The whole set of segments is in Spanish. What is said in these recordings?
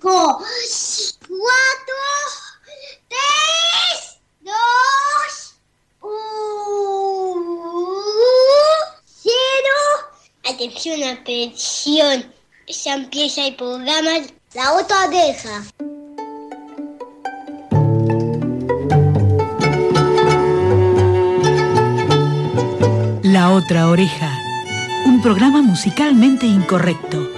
cinco, cuatro, tres, dos, uno, cero. Atención, atención. Ya empieza el programa La otra oreja. La otra oreja. Un programa musicalmente incorrecto,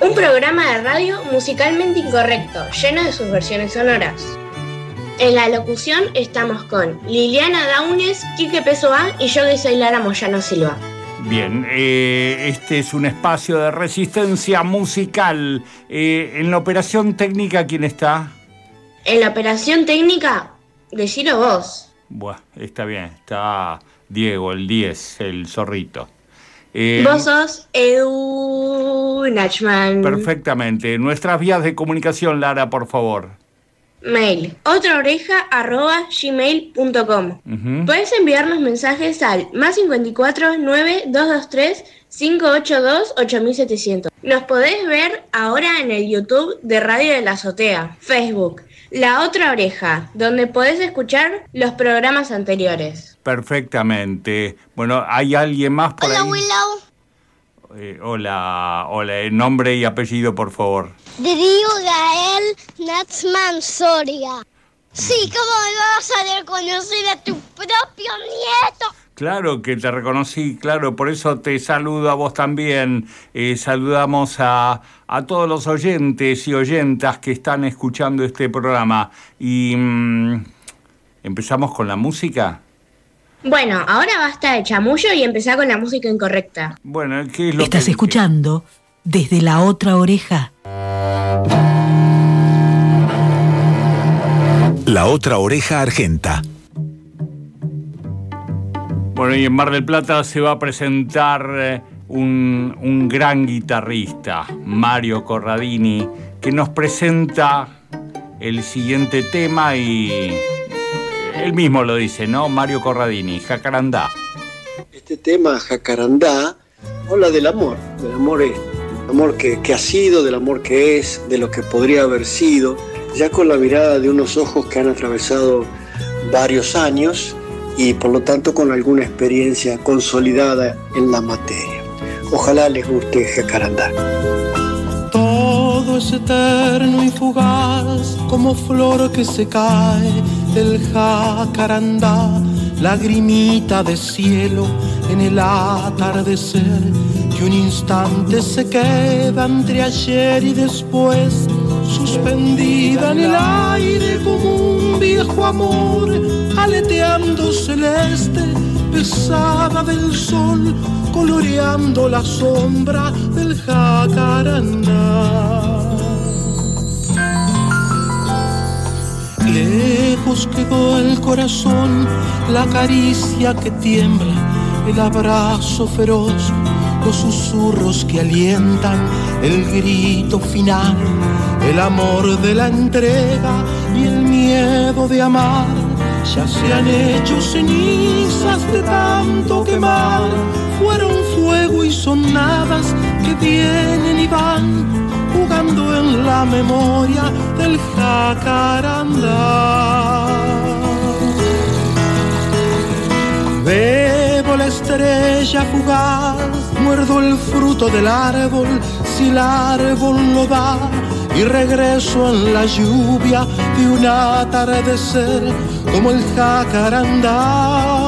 Un programa de radio musicalmente incorrecto, lleno de sus versiones sonoras. En la locución estamos con Liliana Daunes, Quique Pesoa y yo que soy Lara Moyano Silva. Bien, eh, este es un espacio de resistencia musical. Eh, en la operación técnica, ¿quién está? En la operación técnica, decilo vos. Bueno, está bien, está Diego, el 10, el zorrito. Eh, vos sos Edu Nachman. Perfectamente. Nuestras vías de comunicación, Lara, por favor. Mail, otraoreja.gmail.com Puedes enviarnos mensajes al más 54 9 223 582 8700. Nos podés ver ahora en el YouTube de Radio de la Azotea, Facebook, La Otra Oreja, donde podés escuchar los programas anteriores. Perfectamente. Bueno, ¿hay alguien más por Hola, ahí? Willow. Eh, hola, hola, el nombre y apellido, por favor. Darío Gael Natsman Soria. Sí, ¿cómo me vas a reconocer a tu propio nieto? Claro que te reconocí, claro, por eso te saludo a vos también. Eh, saludamos a, a, todos los oyentes y oyentas que están escuchando este programa. Y mmm, empezamos con la música. Bueno, ahora basta de chamullo y empezar con la música incorrecta. Bueno, ¿qué es lo Estás que escuchando desde la otra oreja. La otra oreja argenta. Bueno, y en Mar del Plata se va a presentar eh, un, un gran guitarrista, Mario Corradini, que nos presenta el siguiente tema y él mismo lo dice, ¿no? Mario Corradini, Jacarandá. Este tema, Jacarandá, habla del amor, del amor, del amor que, que, ha sido, del amor que es, de lo que podría haber sido, ya con la mirada de unos ojos que han atravesado varios años y por lo tanto con alguna experiencia consolidada en la materia. Ojalá les guste Jacarandá. Todo es eterno y fugaz como flor que se cae del jacarandá, lagrimita de cielo en el atardecer y un instante se queda entre ayer y después, suspendida en el aire como un viejo amor, aleteando celeste, pesada del sol, coloreando la sombra del jacarandá. Lejos quedó el corazón, la caricia que tiembla, el abrazo feroz, los susurros que alientan, el grito final, el amor de la entrega y el miedo de amar. Ya se han hecho cenizas de tanto quemar, fueron fuego y son nadas que vienen y van jugando en la memoria del jacarandá. Bebo la estrella fugaz, muerdo el fruto del árbol si el árbol lo da y regreso en la lluvia de un atardecer como el jacarandá.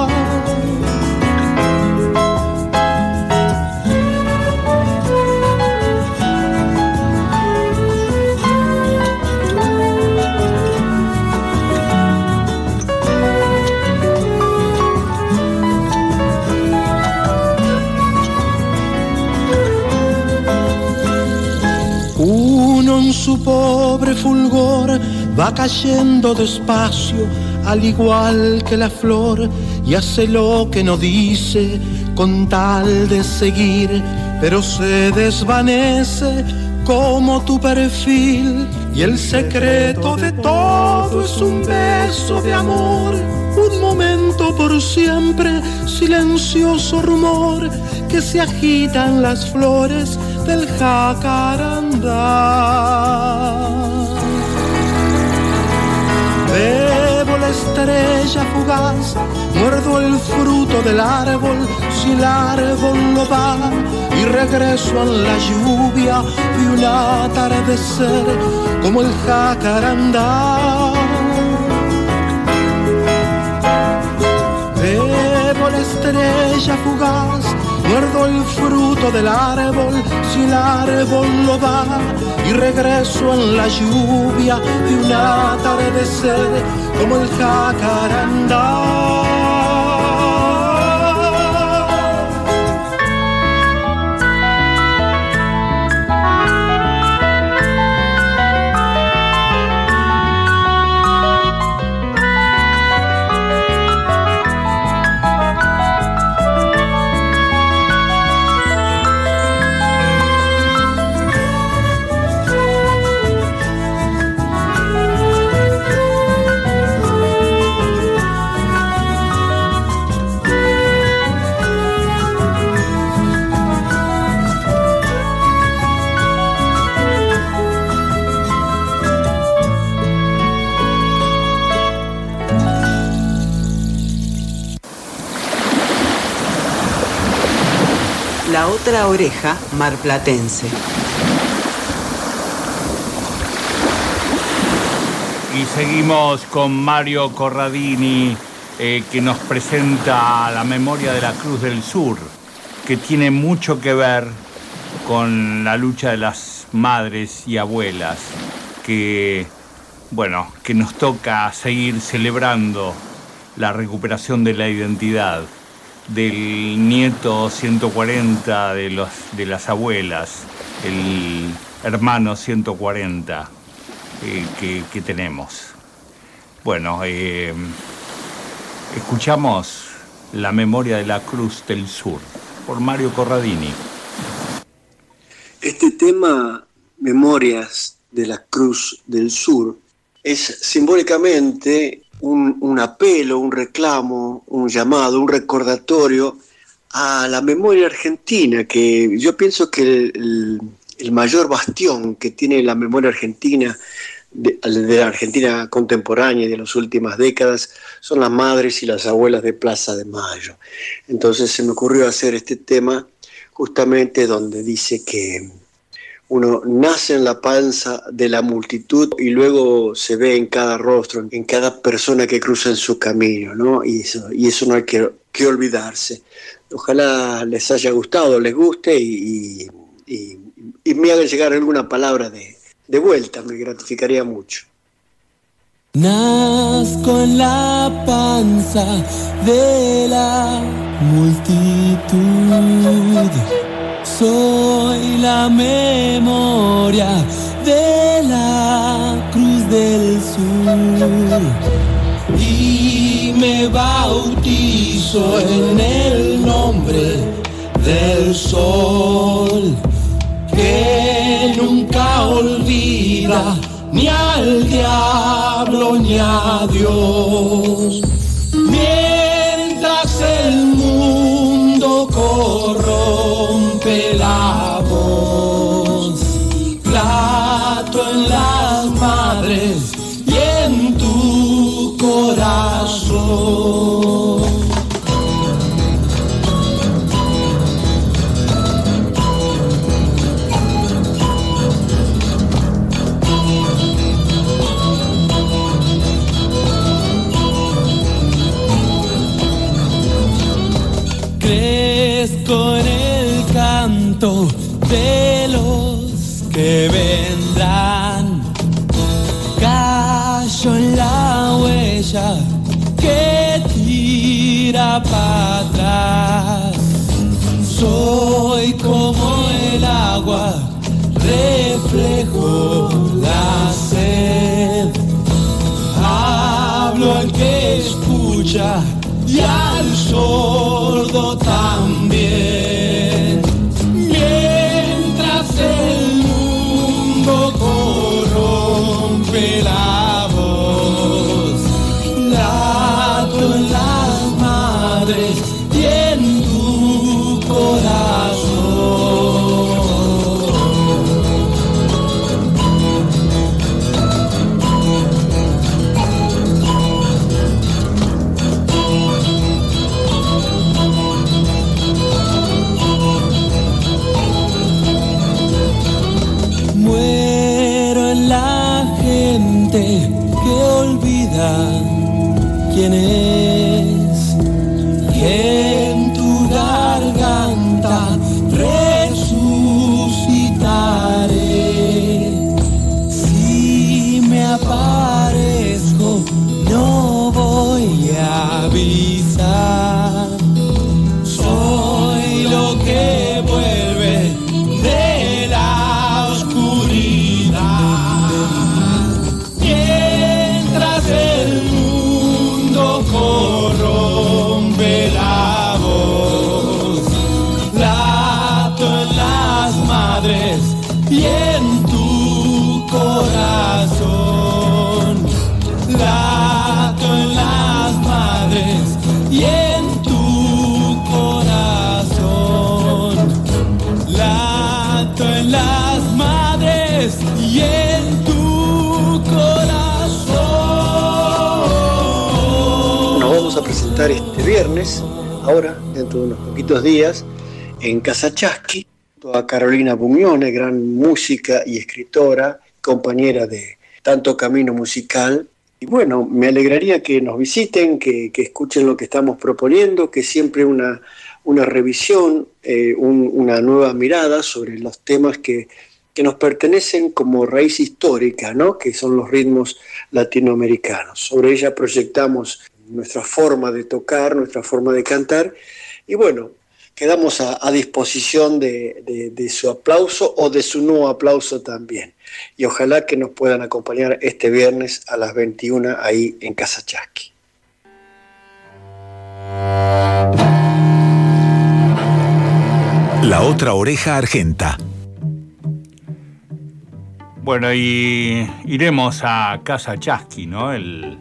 Su pobre fulgor va cayendo despacio, al igual que la flor, y hace lo que no dice con tal de seguir, pero se desvanece como tu perfil. Y el secreto de todo es un beso de amor, un momento por siempre, silencioso rumor que se agitan las flores del jacarandá. Bebo la estrella fugaz, muerdo el fruto del árbol, si el árbol lo va, y regreso a la lluvia y un atardecer como el jacarandá. Bebo la estrella fugaz, muerdo el fruto del árbol, si el árbol lo da, y regreso en la lluvia de un atardecer como el jacarandá. Otra oreja marplatense. Y seguimos con Mario Corradini, eh, que nos presenta la memoria de la Cruz del Sur, que tiene mucho que ver con la lucha de las madres y abuelas, que, bueno, que nos toca seguir celebrando la recuperación de la identidad del nieto 140 de, los, de las abuelas, el hermano 140 eh, que, tenemos. Bueno, eh, escuchamos La memoria de la Cruz del Sur por Mario Corradini. Este tema, Memorias de la Cruz del Sur, es simbólicamente un, apelo, un reclamo, un llamado, un recordatorio a la memoria argentina, que yo pienso que el, mayor bastión que tiene la memoria argentina, de, la Argentina contemporánea y de las últimas décadas, son las madres y las abuelas de Plaza de Mayo. Entonces se me ocurrió hacer este tema justamente donde dice que uno nace en la panza de la multitud y luego se ve en cada rostro, en cada persona que cruza en su camino, ¿no? Y eso, no hay que, olvidarse. Ojalá les haya gustado, les guste y, me hagan llegar alguna palabra de, de vuelta, me gratificaría mucho. Nazco en la panza de la multitud soy la memoria de la Cruz del Sur y me bautizo en el nombre del sol que nunca olvida ni al diablo ni a Dios. Mientras el mundo corrompe la voltar ahora, dentro de unos poquitos días, en Casa Chasqui, a Carolina Bumione, gran música y escritora, compañera de tanto camino musical. Y bueno, me alegraría que nos visiten, que, que escuchen lo que estamos proponiendo, que siempre una, una revisión, eh, un- una nueva mirada sobre los temas que, que nos pertenecen como raíz histórica, ¿no? que son los ritmos latinoamericanos. Sobre ella proyectamos nuestra forma de tocar, nuestra forma de cantar, y bueno, quedamos a, a disposición de, de- de su aplauso o de su no aplauso también. Y ojalá que nos puedan acompañar este viernes a las 21 ahí en Casa Chasqui. La otra oreja argenta. Bueno, y iremos a Casa Chasqui, ¿no? El,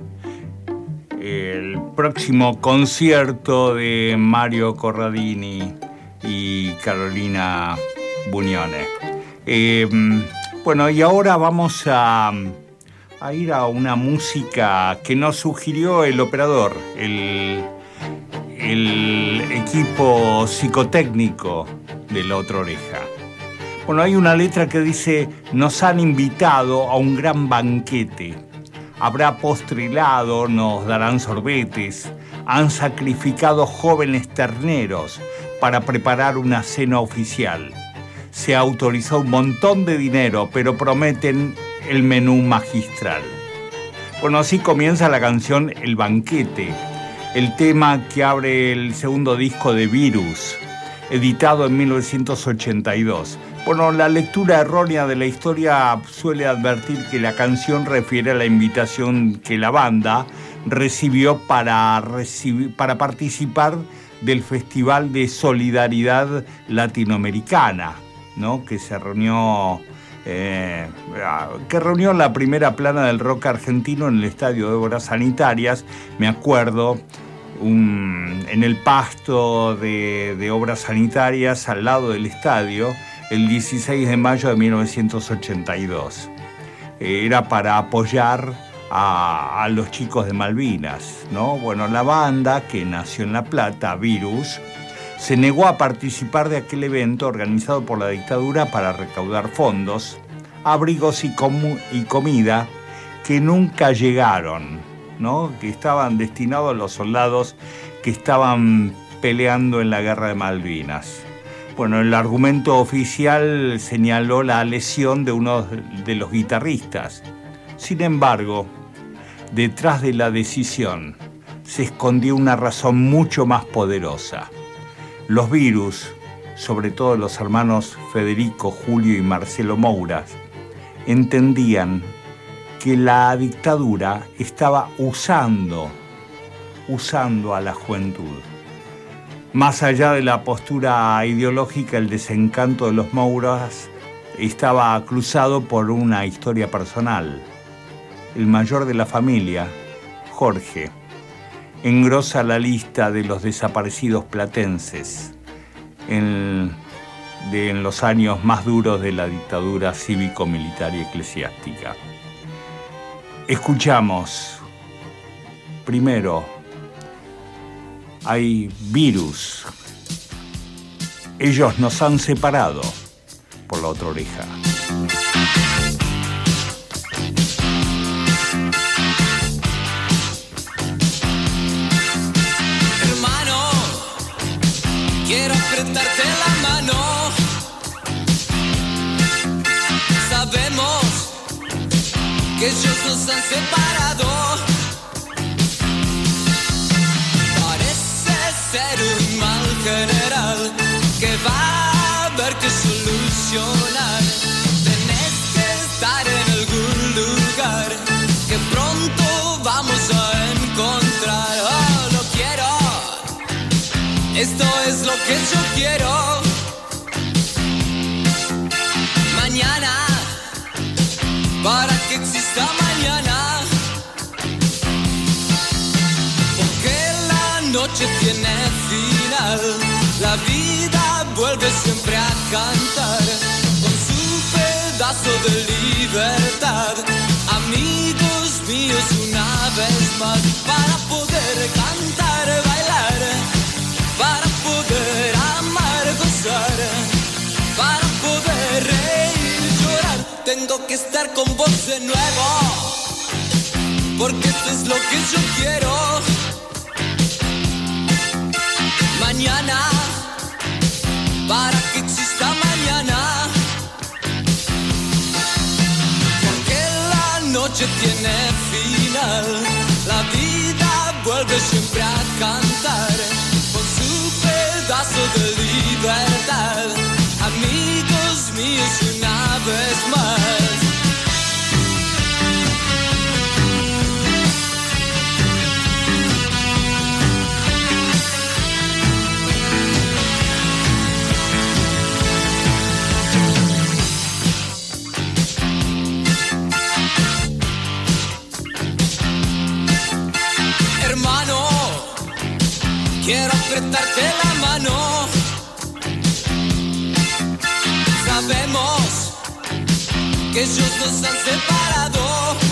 el próximo concierto de Mario Corradini y Carolina Buñone. Eh, bueno, y ahora vamos a, a ir a una música que nos sugirió el operador, el, el equipo psicotécnico de la otra oreja. Bueno, hay una letra que dice, nos han invitado a un gran banquete. Habrá postrilado, nos darán sorbetes, han sacrificado jóvenes terneros para preparar una cena oficial. Se autorizó un montón de dinero, pero prometen el menú magistral. Bueno, así comienza la canción El banquete, el tema que abre el segundo disco de Virus, editado en 1982. Bueno, la lectura errónea de la historia suele advertir que la canción refiere a la invitación que la banda recibió para, recibir- para participar del Festival de Solidaridad Latinoamericana, ¿no? que se reunió, eh, que reunió la primera plana del rock argentino en el Estadio de Obras Sanitarias, me acuerdo, en el pasto de obras sanitarias al lado del estadio el 16 de mayo de 1982. Eh, Era para apoyar a, los chicos de Malvinas, ¿no? Bueno, la banda que nació en La Plata, Virus, se negó a participar de aquel evento organizado por la dictadura para recaudar fondos, abrigos y, y comida que nunca llegaron, ¿no? que estaban destinados a los soldados que estaban peleando en la guerra de Malvinas. Bueno, el argumento oficial señaló la lesión de uno de los guitarristas. Sin embargo, detrás de la decisión se escondió una razón mucho más poderosa. Los virus, sobre todo los hermanos Federico, Julio y Marcelo Mouras, entendían que la dictadura estaba usando, usando a la juventud. Más allá de la postura ideológica, el desencanto de los Mouras estaba cruzado por una historia personal. El mayor de la familia, Jorge, engrosa la lista de los desaparecidos platenses en, en los años más duros de la dictadura cívico-militar y eclesiástica. Escuchamos primero hay virus. Ellos nos han separado por la otra oreja. Hermano, quiero apretarte la mano. Sabemos que ellos nos han separado. Esto es lo que yo quiero. Mañana, para que exista mañana. noche tiene final, la vida vuelve siempre a cantar con su pedazo de libertad. Amigos míos, una vez más, para poder cantar, tengo que estar con vos de nuevo, porque esto es lo que yo quiero. Mañana, para que exista mañana. Porque la noche tiene final, la vida vuelve siempre a cantar vez más. Quiero apretarte la mano. Sabemos que ellos nos han separado.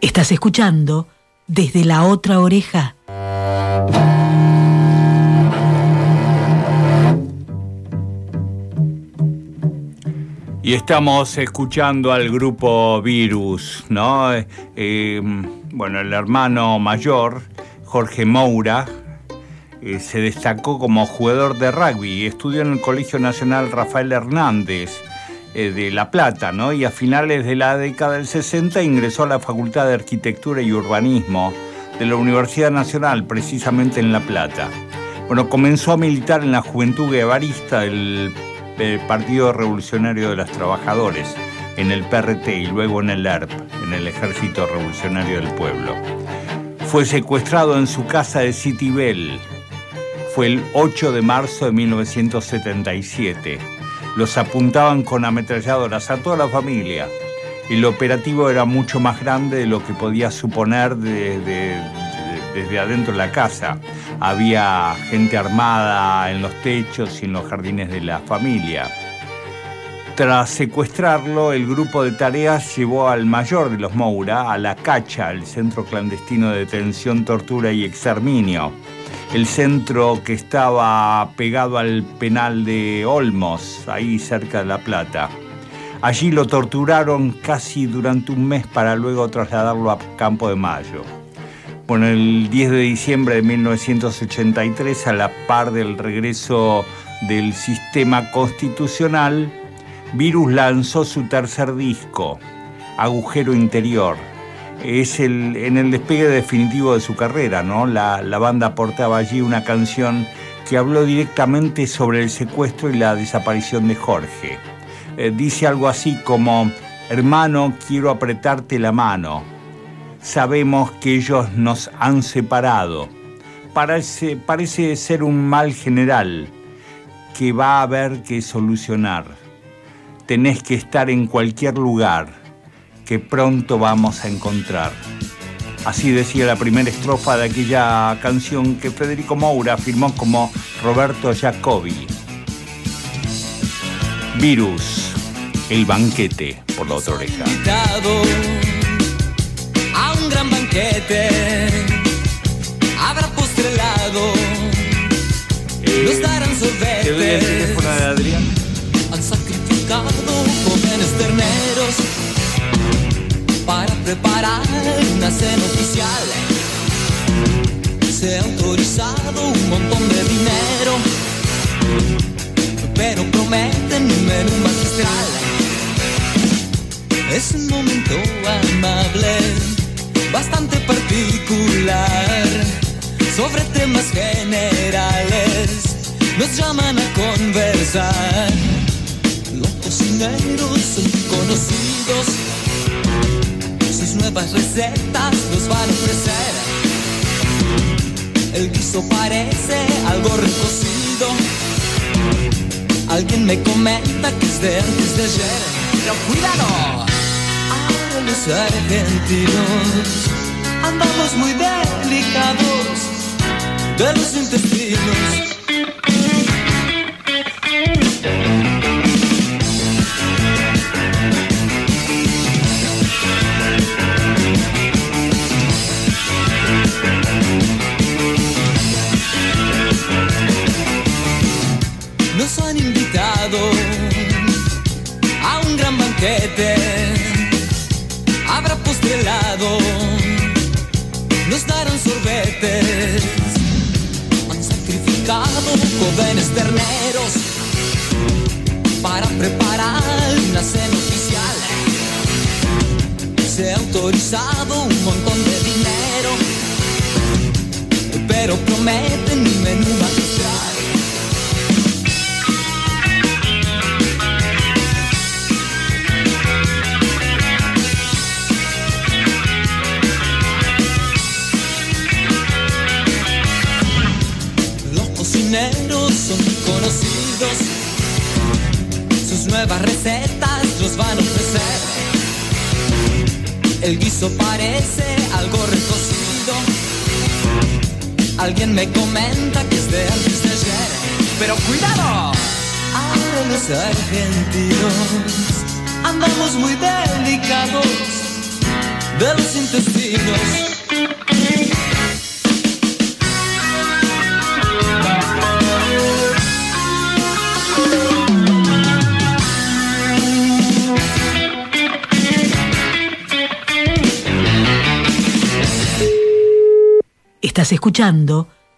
Estás escuchando desde la otra oreja. Y estamos escuchando al grupo Virus, ¿no? Eh, bueno, el hermano mayor, Jorge Moura, eh, se destacó como jugador de rugby. Estudió en el Colegio Nacional Rafael Hernández de La Plata, ¿no? Y a finales de la década del 60 ingresó a la Facultad de Arquitectura y Urbanismo de la Universidad Nacional, precisamente en La Plata. Bueno, comenzó a militar en la Juventud Guevarista del Partido Revolucionario de los Trabajadores, en el PRT y luego en el ERP, en el Ejército Revolucionario del Pueblo. Fue secuestrado en su casa de City Bell. Fue el 8 de marzo de 1977. Los apuntaban con ametralladoras a toda la familia. El operativo era mucho más grande de lo que podía suponer desde adentro de la casa había gente armada en los techos y en los jardines de la familia. Tras secuestrarlo, el grupo de tareas llevó al mayor de los Moura a la Cacha, el centro clandestino de detención, tortura y exterminio. El centro que estaba pegado al penal de Olmos, ahí cerca de La Plata. Allí lo torturaron casi durante un mes para luego trasladarlo a Campo de Mayo. Bueno, el 10 de diciembre de 1983, a la par del regreso del sistema constitucional, Virus lanzó su tercer disco, Agujero Interior. Es el, en el despegue definitivo de su carrera, ¿no? La, banda aportaba allí una canción que habló directamente sobre el secuestro y la desaparición de Jorge. Eh, dice algo así como, hermano, quiero apretarte la mano sabemos que ellos nos han separado. Parece, parece ser un mal general que va a haber que solucionar. Tenés que estar en cualquier lugar que pronto vamos a encontrar. Así decía la primera estrofa de aquella canción que Federico Moura firmó como Roberto Jacobi. Virus, el banquete por la otra oreja gran banquete. Habrá postre helado. Eh, nos darán sorbetes. Te doy el teléfono de Adrián. Han sacrificado jóvenes terneros para preparar una cena oficial. Se ha autorizado un montón de dinero, pero prometen un menú magistral. Es un momento amable bastante particular sobre temas generales. Nos llaman a conversar. Los cocineros son conocidos. Sus nuevas recetas nos van a ofrecer. El guiso parece algo recocido. Alguien me comenta que es de antes de ayer. Pero cuidado los argentinos andamos muy delicados de los intestinos.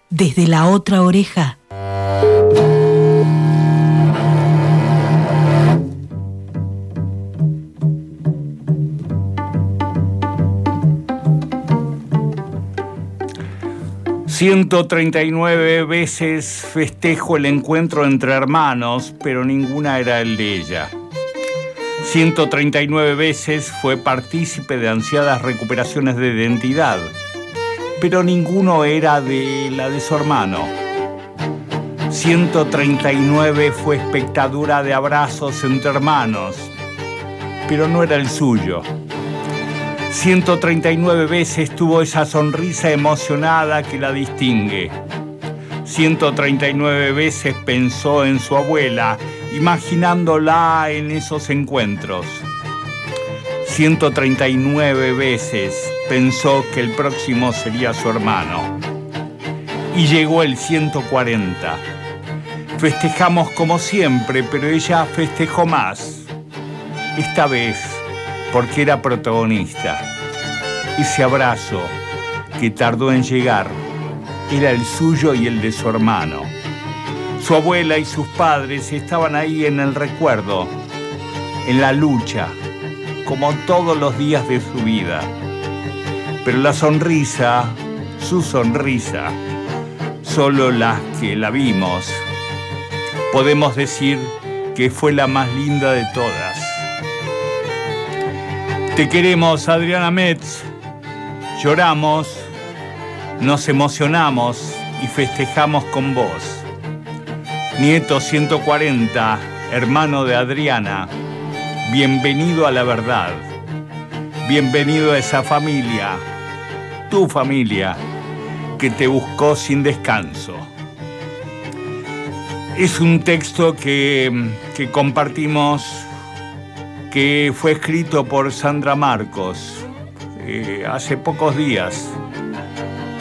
Desde la otra oreja. ...139 veces festejo el encuentro entre hermanos... ...pero ninguna era el de ella. 139 veces fue partícipe de ansiadas recuperaciones de identidad pero ninguno era de la de su hermano. 139 fue espectadura de abrazos entre hermanos, pero no era el suyo. 139 veces tuvo esa sonrisa emocionada que la distingue. 139 veces pensó en su abuela, imaginándola en esos encuentros. 139 veces pensó que el próximo sería su hermano. Y llegó el 140. Festejamos como siempre, pero ella festejó más. Esta vez porque era protagonista. Ese abrazo que tardó en llegar era el suyo y el de su hermano. Su abuela y sus padres estaban ahí en el recuerdo, en la lucha, como todos los días de su vida. Pero la sonrisa, su sonrisa, solo las que la vimos, podemos decir que fue la más linda de todas. Te queremos, Adriana Metz. Lloramos, nos emocionamos y festejamos con vos. Nieto 140, hermano de Adriana, bienvenido a la verdad. Bienvenido a esa familia tu familia que te buscó sin descanso. Es un texto que, compartimos que fue escrito por Sandra Marcos eh, hace pocos días.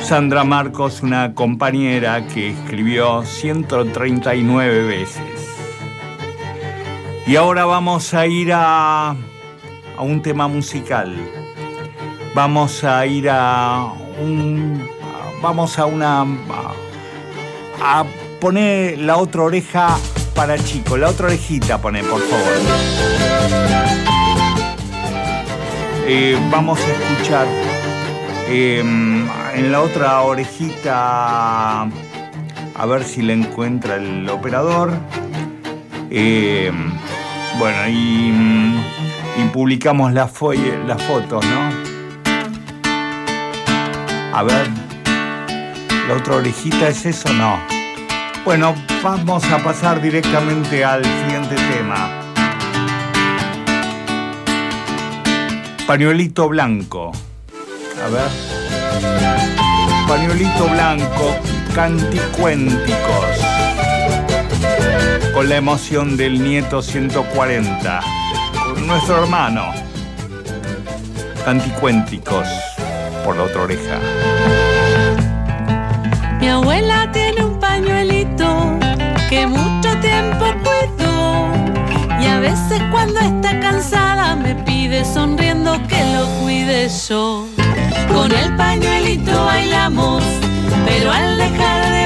Sandra Marcos, una compañera que escribió 139 veces. Y ahora vamos a ir a, a un tema musical vamos a ir a un. Vamos a una. a, poner la otra oreja para chico. La otra orejita pone, por favor. Eh, vamos a escuchar em, en la otra orejita. A ver si le encuentra el operador. Em, bueno, y, y publicamos las, las fotos, ¿no? A ver, ¿la otra orejita es eso? No. Bueno, vamos a pasar directamente al siguiente tema. Pañuelito blanco. A ver. Pañuelito blanco, canticuénticos. Con la emoción del nieto 140. Con nuestro hermano. Canticuénticos la otra oreja. Mi abuela tiene un pañuelito que mucho tiempo cuido y a veces cuando está cansada me pide sonriendo que lo cuide yo. Con el pañuelito bailamos, pero al dejar de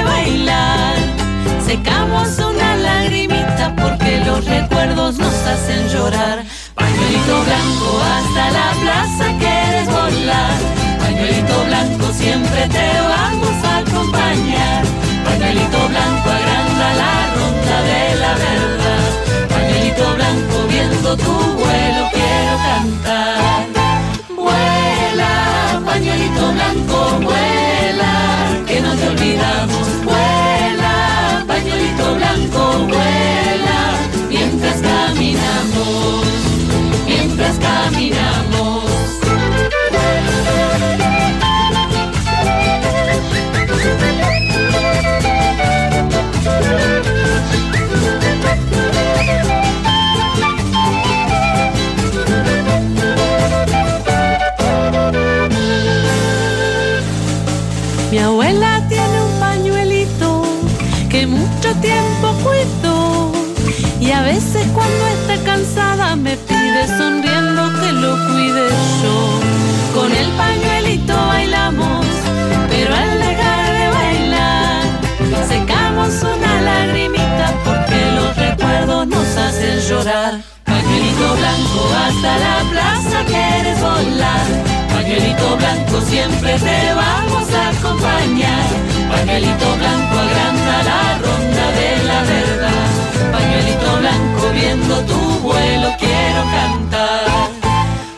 la plaza quieres volar Pañuelito blanco siempre te vamos a acompañar. Pañuelito blanco agranda la ronda de la verdad. Pañuelito blanco viendo tu vuelo quiero cantar.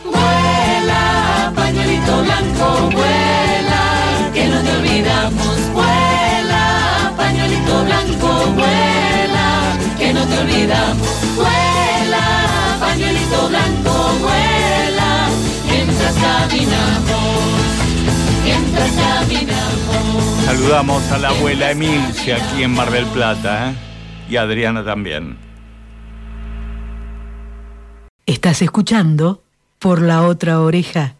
Vuela, pañuelito blanco, vuela, que no te olvidamos. Vuela, pañuelito blanco, vuela, que no te olvidamos. Vuela, Saludamos a la abuela Emilcia aquí en Mar del Plata ¿eh? y a Adriana también. Estás escuchando por la otra oreja.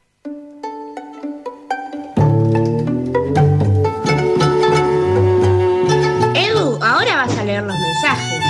Edu, ahora vas a leer los mensajes.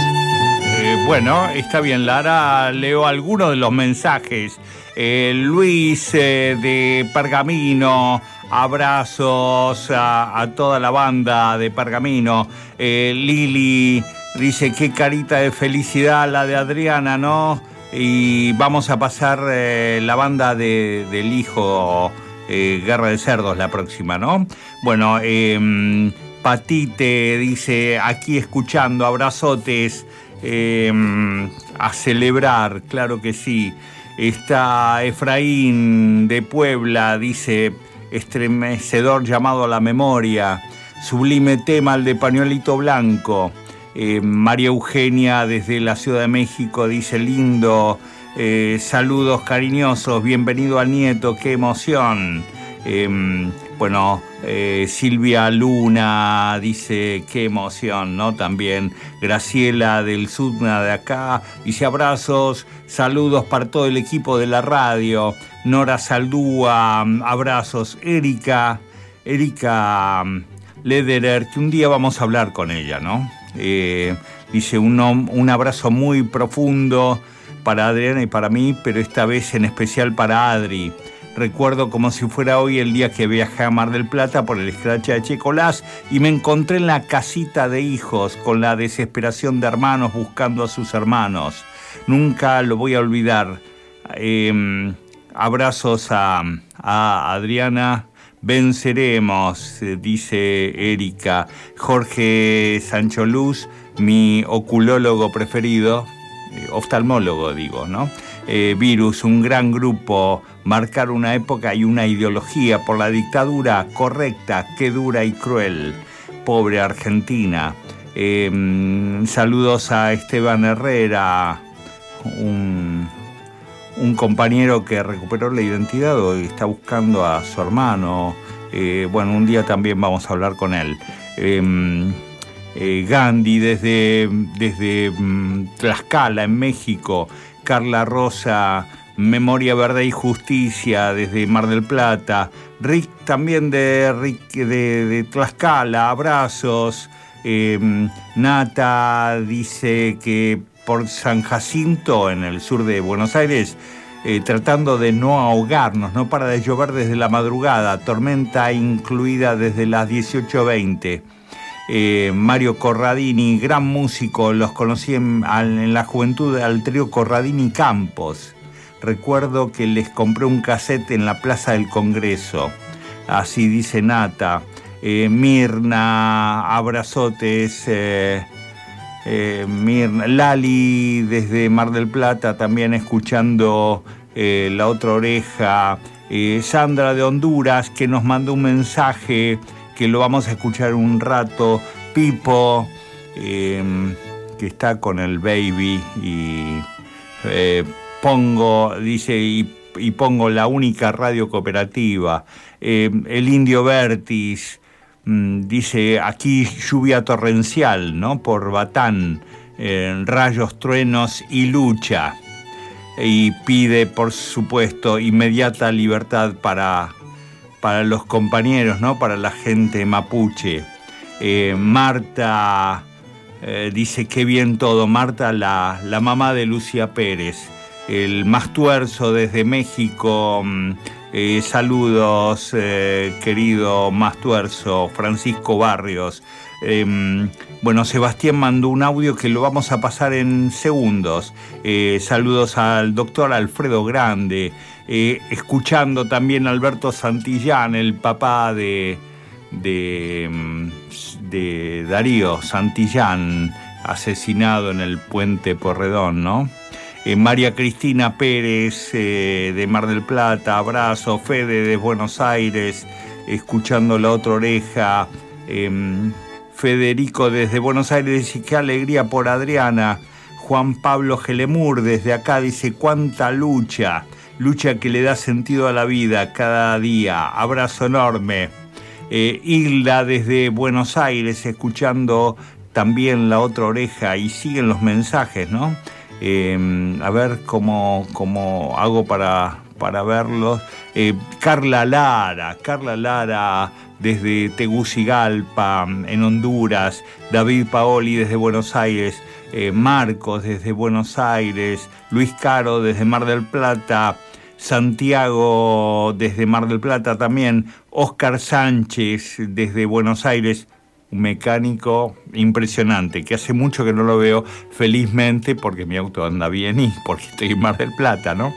Eh, bueno, está bien, Lara, leo algunos de los mensajes eh, Luis eh, de Pergamino, abrazos a, toda la banda de Pergamino. Eh, Lili dice, qué carita de felicidad la de Adriana, ¿no? Y vamos a pasar la banda del hijo Guerra de Cerdos la próxima, ¿no? Bueno, em, Patite dice, aquí escuchando, abrazotes, em, a celebrar, claro que sí. Está Efraín de Puebla, dice, estremecedor llamado a la memoria, sublime tema el de pañuelito blanco. Eh, María Eugenia desde la Ciudad de México dice, lindo, eh, saludos cariñosos, bienvenido al nieto, qué emoción. Em, bueno, eh, Silvia Luna dice, qué emoción, ¿no? También Graciela del Sudna de acá dice abrazos, saludos para todo el equipo de la radio. Nora Saldúa, abrazos. Erika, Erika mm, Lederer, que un día vamos a hablar con ella, ¿no? Eh, dice un, un abrazo muy profundo para Adriana y para mí, pero esta vez en especial para Adri. Recuerdo como si fuera hoy el día que viajé a Mar del Plata por el escrache de Checolás y me encontré en la casita de hijos con la desesperación de hermanos buscando a sus hermanos. Nunca lo voy a olvidar. Em, abrazos a, Adriana. Venceremos, dice Erika. Jorge Sancho Luz, mi oculólogo preferido, eh, oftalmólogo digo, ¿no? Eh, virus, un gran grupo, marcar una época y una ideología por la dictadura correcta, qué dura y cruel. Pobre Argentina. Em, saludos a Esteban Herrera, un, compañero que recuperó la identidad y está buscando a su hermano. Eh, bueno, un día también vamos a hablar con él. Em, eh, Gandhi desde, desde mm, Tlaxcala, en México. Carla Rosa, Memoria Verde y Justicia desde Mar del Plata, Rick también de, Rick, de, Tlaxcala, abrazos. Em, Nata dice que por San Jacinto, en el sur de Buenos Aires, eh, tratando de no ahogarnos, no para de llover desde la madrugada, tormenta incluida desde las 18.20. Eh, Mario Corradini, gran músico, los conocí en, la juventud al trío Corradini Campos. Recuerdo que les compré un cassette en la Plaza del Congreso. Así dice Nata. Eh, Mirna, abrazotes. Eh, Mirna, Lali desde Mar del Plata también escuchando La Otra Oreja. Sandra de Honduras que nos mandó un mensaje que lo vamos a escuchar un rato. Pipo, que está con el baby y eh, pongo, dice, y, pongo la única radio cooperativa. Em, el Indio Vertis mm, dice, aquí lluvia torrencial, ¿no? Por Batán, rayos, truenos y lucha. Y pide, por supuesto, inmediata libertad para para los compañeros, ¿no? para la gente mapuche. Eh, Marta eh, dice qué bien todo. Marta, la, la, mamá de Lucia Pérez. El más tuerzo desde México. Mm, eh, saludos, eh, querido Mastuerzo, Francisco Barrios. Em, bueno, Sebastián mandó un audio que lo vamos a pasar en segundos. Eh, saludos al doctor Alfredo Grande, escuchando también a Alberto Santillán, el papá de, de, mm, de Darío Santillán, asesinado en el puente Porredón, ¿no? Eh, María Cristina Pérez eh, de Mar del Plata, abrazo, Fede de Buenos Aires, escuchando la otra oreja, em, Federico desde Buenos Aires dice qué alegría por Adriana, Juan Pablo Gelemur desde acá dice cuánta lucha, lucha que le da sentido a la vida cada día, abrazo enorme. Eh, Hilda desde Buenos Aires escuchando también la otra oreja y siguen los mensajes, ¿no? Em, a ver cómo, cómo hago para, para verlos. Eh, Carla Lara, Carla Lara desde Tegucigalpa, en Honduras, David Paoli desde Buenos Aires, eh, Marcos desde Buenos Aires, Luis Caro desde Mar del Plata, Santiago desde Mar del Plata también, Oscar Sánchez desde Buenos Aires, un mecánico impresionante, que hace mucho que no lo veo, felizmente, porque mi auto anda bien y porque estoy en Mar del Plata, ¿no?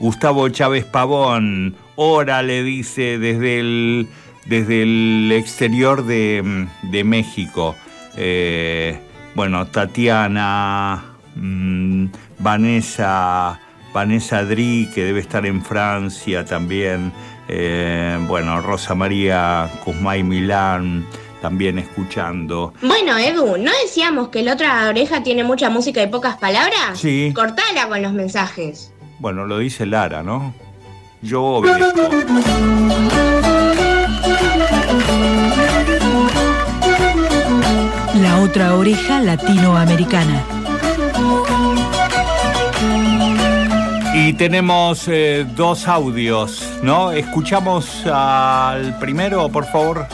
Gustavo Chávez Pavón, hora le dice desde el, desde el exterior de, México. Eh, bueno, Tatiana, mm, Vanessa, Vanessa Dri, que debe estar en Francia también. Eh, bueno, Rosa María Cusmay Milán, también escuchando. Bueno, Edu, ¿no decíamos que la otra oreja tiene mucha música y pocas palabras? Sí. Cortala con los mensajes. Bueno, lo dice Lara, ¿no? Yo obedezco. La otra oreja latinoamericana. Y tenemos eh, dos audios, ¿no? Escuchamos al primero, por favor.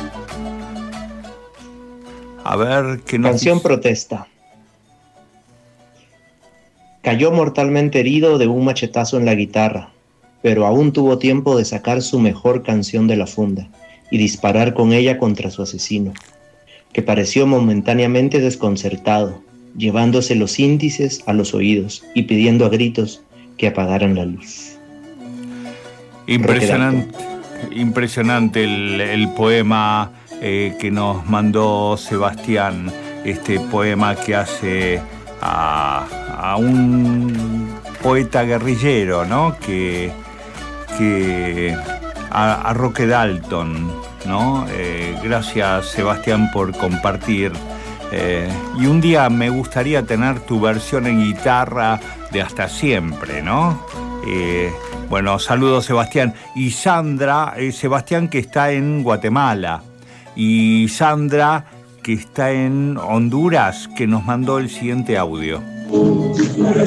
A ver qué nos Canción Protesta. Cayó mortalmente herido de un machetazo en la guitarra, pero aún tuvo tiempo de sacar su mejor canción de la funda y disparar con ella contra su asesino, que pareció momentáneamente desconcertado, llevándose los índices a los oídos y pidiendo a gritos que apagaran la luz. Impresionante, impresionante el poema eh, que nos mandó Sebastián, este poema que hace a, un poeta guerrillero, ¿no? Que, que a, Roque Dalton, ¿no? Eh, gracias Sebastián por compartir. Eh, y un día me gustaría tener tu versión en guitarra de hasta siempre, ¿no? bueno, saludos Sebastián. Y Sandra, Sebastián que está en Guatemala y Sandra, que está en Honduras, que nos mandó el siguiente audio.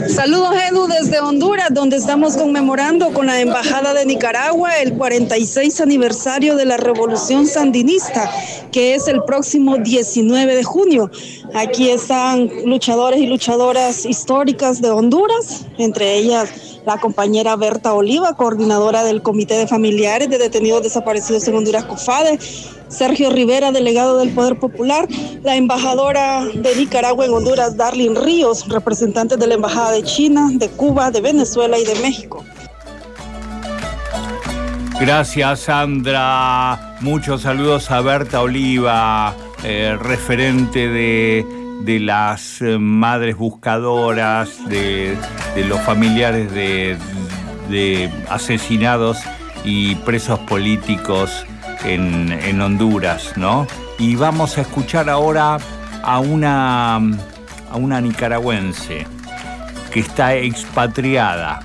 Saludos Edu desde Honduras, donde estamos conmemorando con la Embajada de Nicaragua el 46 aniversario de la Revolución Sandinista, que es el próximo 19 de junio. Aquí están luchadores y luchadoras históricas de Honduras, entre ellas la compañera Berta Oliva, coordinadora del Comité de Familiares de Detenidos Desaparecidos en Honduras, COFADE, Sergio Rivera, delegado del Poder Popular, la embajadora de Nicaragua en Honduras, Darlene Ríos, representantes de la Embajada de China, de Cuba, de Venezuela y de México. Gracias, Sandra. Muchos saludos a Berta Oliva, eh, referente de, las eh, madres buscadoras, de, los familiares de, de asesinados y presos políticos en, Honduras, ¿no? Y vamos a escuchar ahora a una, a una nicaragüense que está expatriada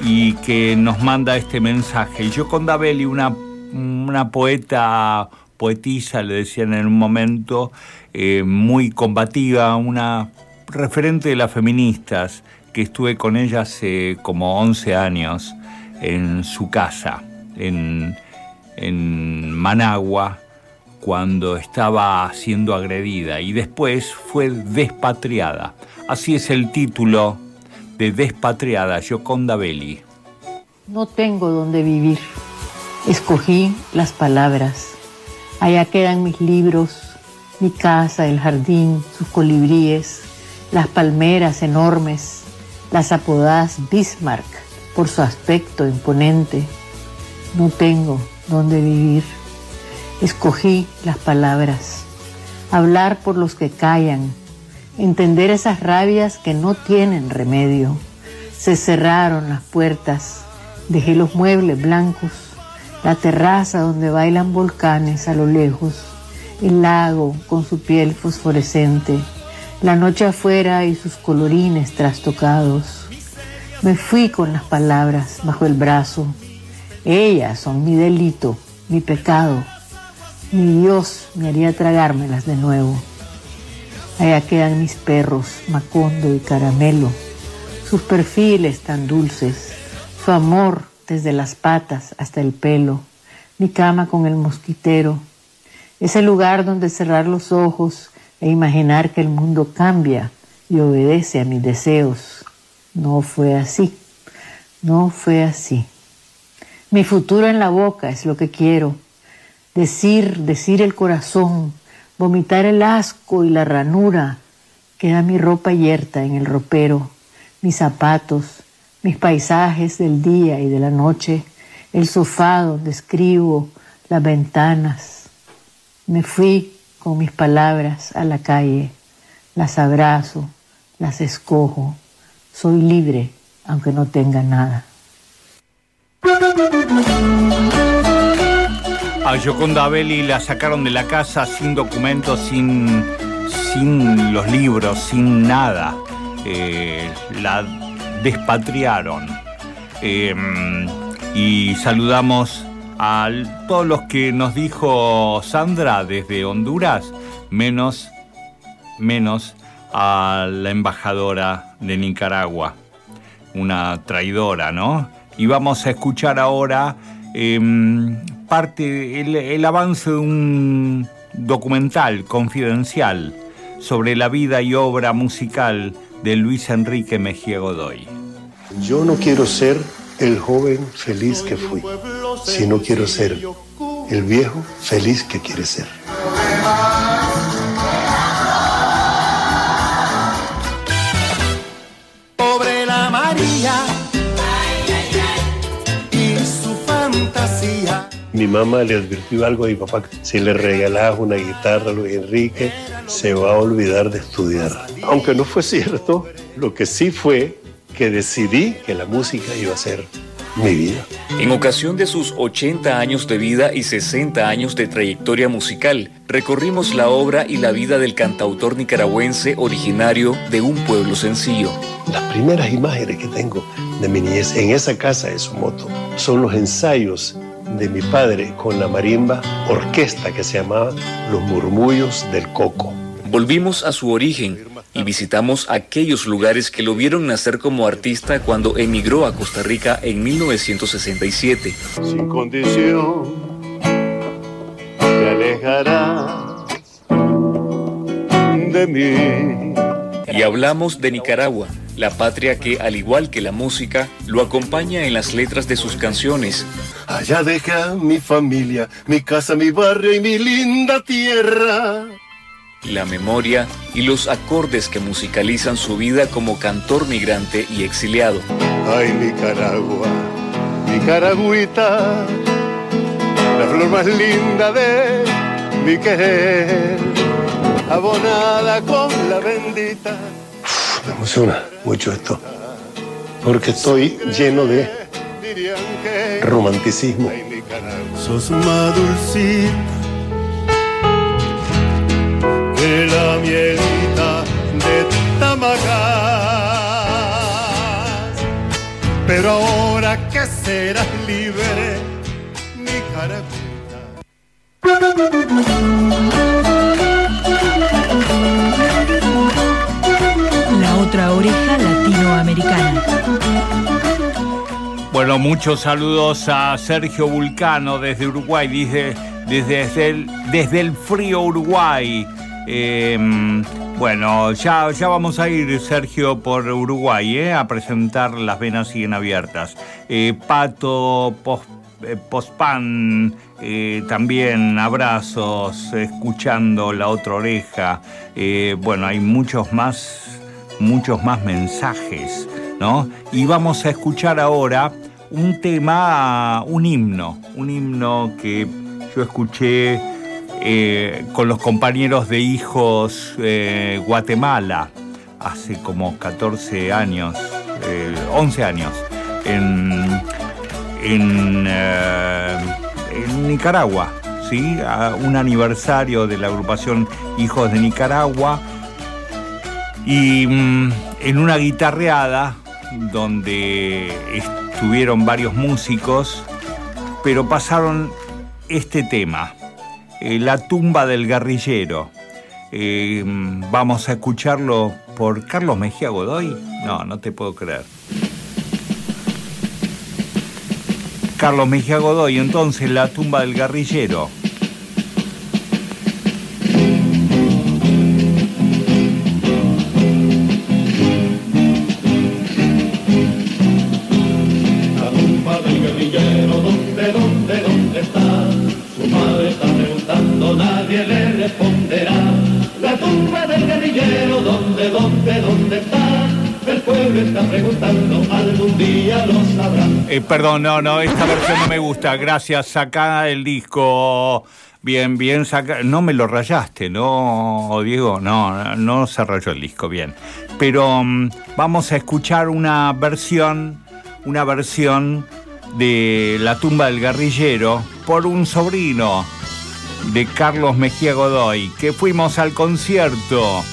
y que nos manda este mensaje. Yo con Dabeli, una, una poeta, poetisa, le decían en un momento, eh, muy combativa, una referente de las feministas, que estuve con ella hace como 11 años en su casa, en, en Managua, cuando estaba siendo agredida y después fue despatriada. Así es el título de Despatriada, Gioconda Belli. No tengo dónde vivir. Escogí las palabras. Allá quedan mis libros, mi casa, el jardín, sus colibríes, las palmeras enormes, las apodadas Bismarck por su aspecto imponente. No tengo dónde vivir. Escogí las palabras, hablar por los que callan, entender esas rabias que no tienen remedio. Se cerraron las puertas, dejé los muebles blancos, la terraza donde bailan volcanes a lo lejos, el lago con su piel fosforescente, la noche afuera y sus colorines trastocados. Me fui con las palabras bajo el brazo. Ellas son mi delito, mi pecado. Mi Dios me haría tragármelas de nuevo. Allá quedan mis perros, Macondo y Caramelo, sus perfiles tan dulces, su amor desde las patas hasta el pelo, mi cama con el mosquitero, ese lugar donde cerrar los ojos e imaginar que el mundo cambia y obedece a mis deseos. No fue así, no fue así. Mi futuro en la boca es lo que quiero. Decir, decir el corazón, vomitar el asco y la ranura. Queda mi ropa yerta en el ropero, mis zapatos, mis paisajes del día y de la noche, el sofá donde escribo, las ventanas. Me fui con mis palabras a la calle, las abrazo, las escojo, soy libre aunque no tenga nada. A Gioconda Belli la sacaron de la casa sin documentos, sin, sin los libros, sin nada. Eh, la despatriaron. Eh, y saludamos a todos los que nos dijo Sandra desde Honduras, menos, menos a la embajadora de Nicaragua, una traidora, ¿no? Y vamos a escuchar ahora em, parte, el, el avance de un documental confidencial sobre la vida y obra musical de Luis Enrique Mejía Godoy. Yo no quiero ser el joven feliz que fui, sino quiero ser el viejo feliz que quiere ser. Pobre la María Mi mamá le advirtió algo a mi papá, si le regalaba una guitarra a Luis Enrique, se va a olvidar de estudiar. Aunque no fue cierto, lo que sí fue que decidí que la música iba a ser mi vida. En ocasión de sus 80 años de vida y 60 años de trayectoria musical, recorrimos la obra y la vida del cantautor nicaragüense originario de un pueblo sencillo. Las primeras imágenes que tengo de mi niñez en esa casa de su moto son los ensayos de mi padre con la marimba orquesta que se llamaba Los Murmullos del Coco. Volvimos a su origen y visitamos aquellos lugares que lo vieron nacer como artista cuando emigró a Costa Rica en 1967. Sin condición te alejarás de mí. Y hablamos de Nicaragua, la patria que, al igual que la música, lo acompaña en las letras de sus canciones. Allá deja mi familia, mi casa, mi barrio y mi linda tierra la memoria y los acordes que musicalizan su vida como cantor migrante y exiliado. Ay, Nicaragua, Nicaragüita, la flor más linda de mi querer, abonada con la bendita. Me emociona mucho esto, porque estoy lleno de romanticismo. Sos más dulcita de la mielita de Tamagás. Pero ahora que serás libre, mi carajita. Otra oreja latinoamericana. Bueno, muchos saludos a Sergio Vulcano desde Uruguay. Dice, desde el, desde el frío Uruguay. Em, bueno, ya, ya vamos a ir, Sergio, por Uruguay, ¿eh? a presentar Las Venas Siguen Abiertas. Eh, Pato, eh, Pospan, también abrazos, escuchando La Otra Oreja. bueno, hay muchos más, muchos más mensajes, ¿no? Y vamos a escuchar ahora un tema, un himno, un himno que yo escuché eh, con los compañeros de Hijos eh, Guatemala hace como 14 años, 11 eh, años, en, en, Nicaragua, ¿sí? un aniversario de la agrupación Hijos de Nicaragua y mm, en una guitarreada donde estuvieron varios músicos, pero pasaron este tema. Eh, la tumba del guerrillero. Eh, vamos a escucharlo por Carlos Mejía Godoy. No, no te puedo creer. Carlos Mejía Godoy, entonces La tumba del guerrillero. Perdón, no, no, esta versión no me gusta. Gracias, saca el disco. Bien, bien, saca. No me lo rayaste, ¿no, Diego? No, no se rayó el disco, bien. Pero mm, vamos a escuchar una versión, una versión de La tumba del guerrillero por un sobrino de Carlos Mejía Godoy, que fuimos al concierto,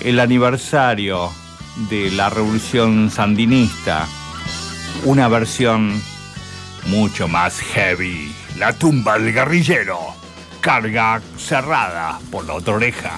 el aniversario de la revolución sandinista una versión mucho más heavy. La tumba del guerrillero. Carga cerrada por la otra oreja.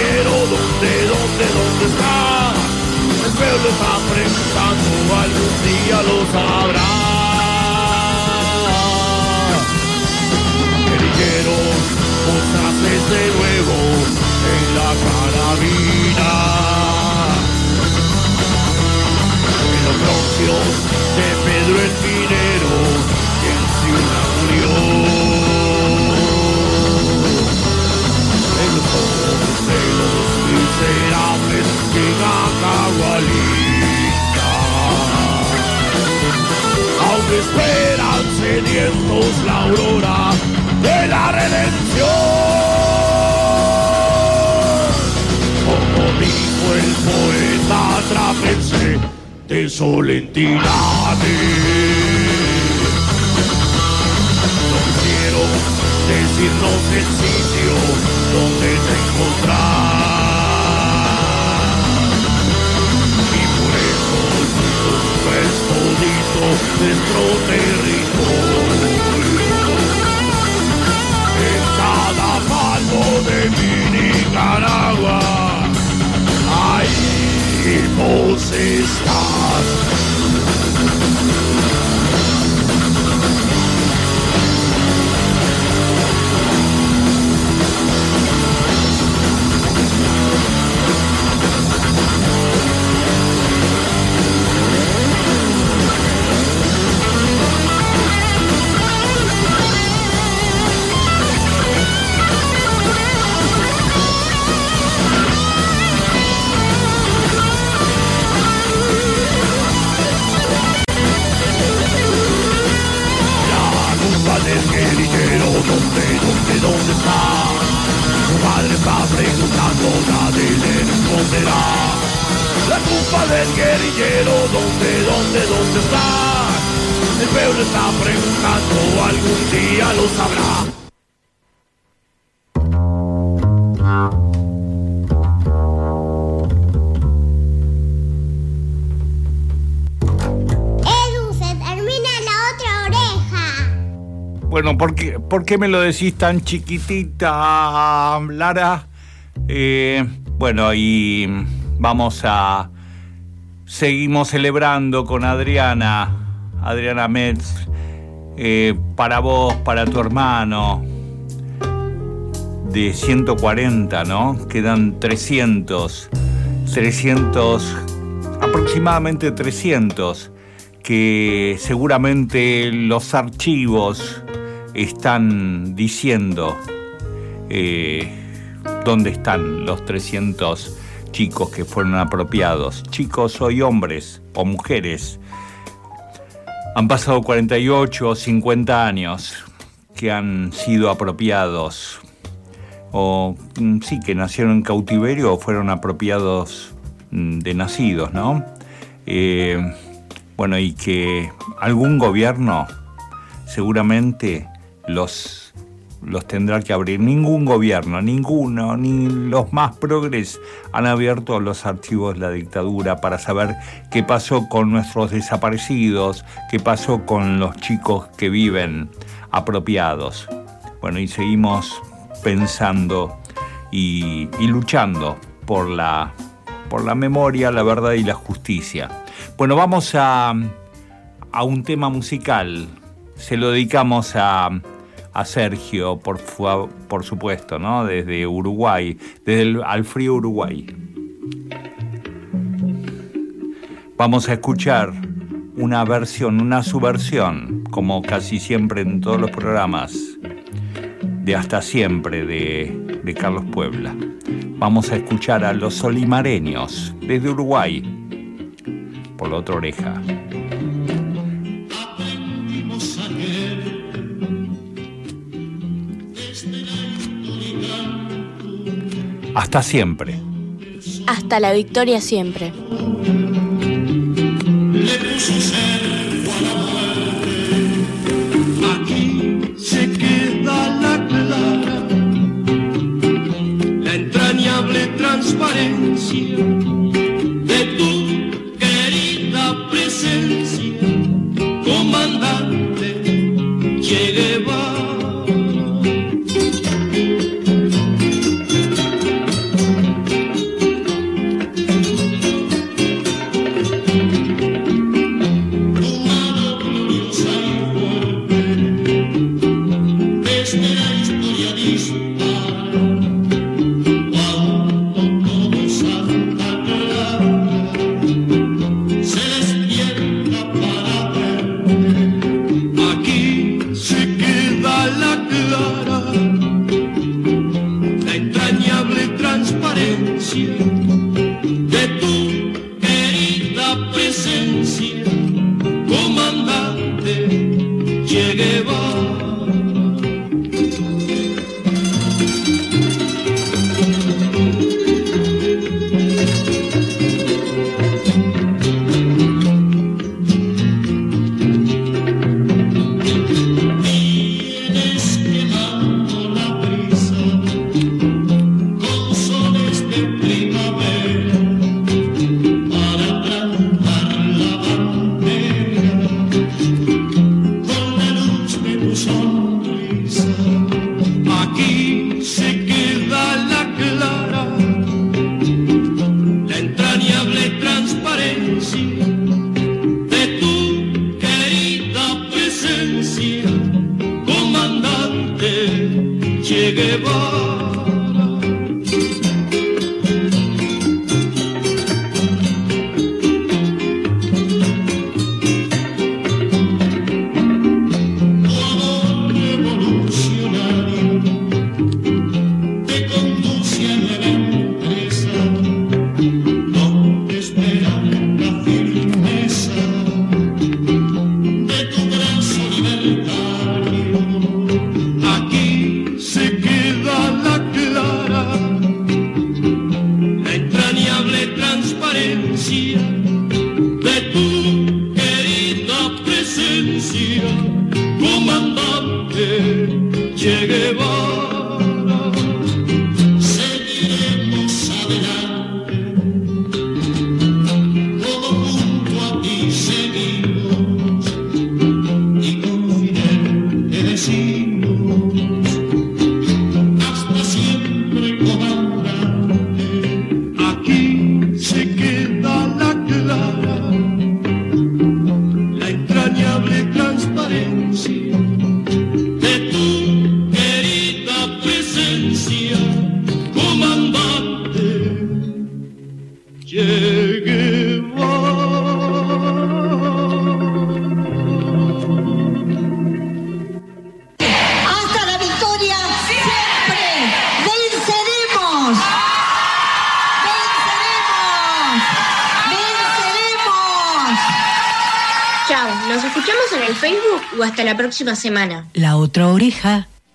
Guerrillero, Solentidades. No quisieron decirnos el ¿por qué, me lo decís tan chiquitita, Lara? Eh, bueno, y vamos a... Seguimos celebrando con Adriana, Adriana Metz, eh, para vos, para tu hermano, de 140, ¿no? Quedan 300, 300, aproximadamente 300, que seguramente los archivos están diciendo eh, dónde están los 300 chicos que fueron apropiados, chicos hoy hombres o mujeres. Han pasado 48 o 50 años que han sido apropiados o mm, sí, que nacieron en cautiverio o fueron apropiados mm, de nacidos, ¿no? Eh, bueno, y que algún gobierno seguramente los, los tendrá que abrir. Ningún gobierno, ninguno, ni los más progres han abierto los archivos de la dictadura para saber qué pasó con nuestros desaparecidos, qué pasó con los chicos que viven apropiados. Bueno, y seguimos pensando y, luchando por la, por la memoria, la verdad y la justicia. Bueno, vamos a, a un tema musical. Se lo dedicamos a, a Sergio, por, por supuesto, ¿no? Desde Uruguay, desde el, al frío Uruguay. Vamos a escuchar una versión, una subversión, como casi siempre en todos los programas, de Hasta Siempre de, de Carlos Puebla. Vamos a escuchar a los solimareños desde Uruguay, por la otra oreja. Hasta siempre. Hasta la victoria siempre. Le puso cerco a la muerte. Aquí se queda la clara, la entrañable transparencia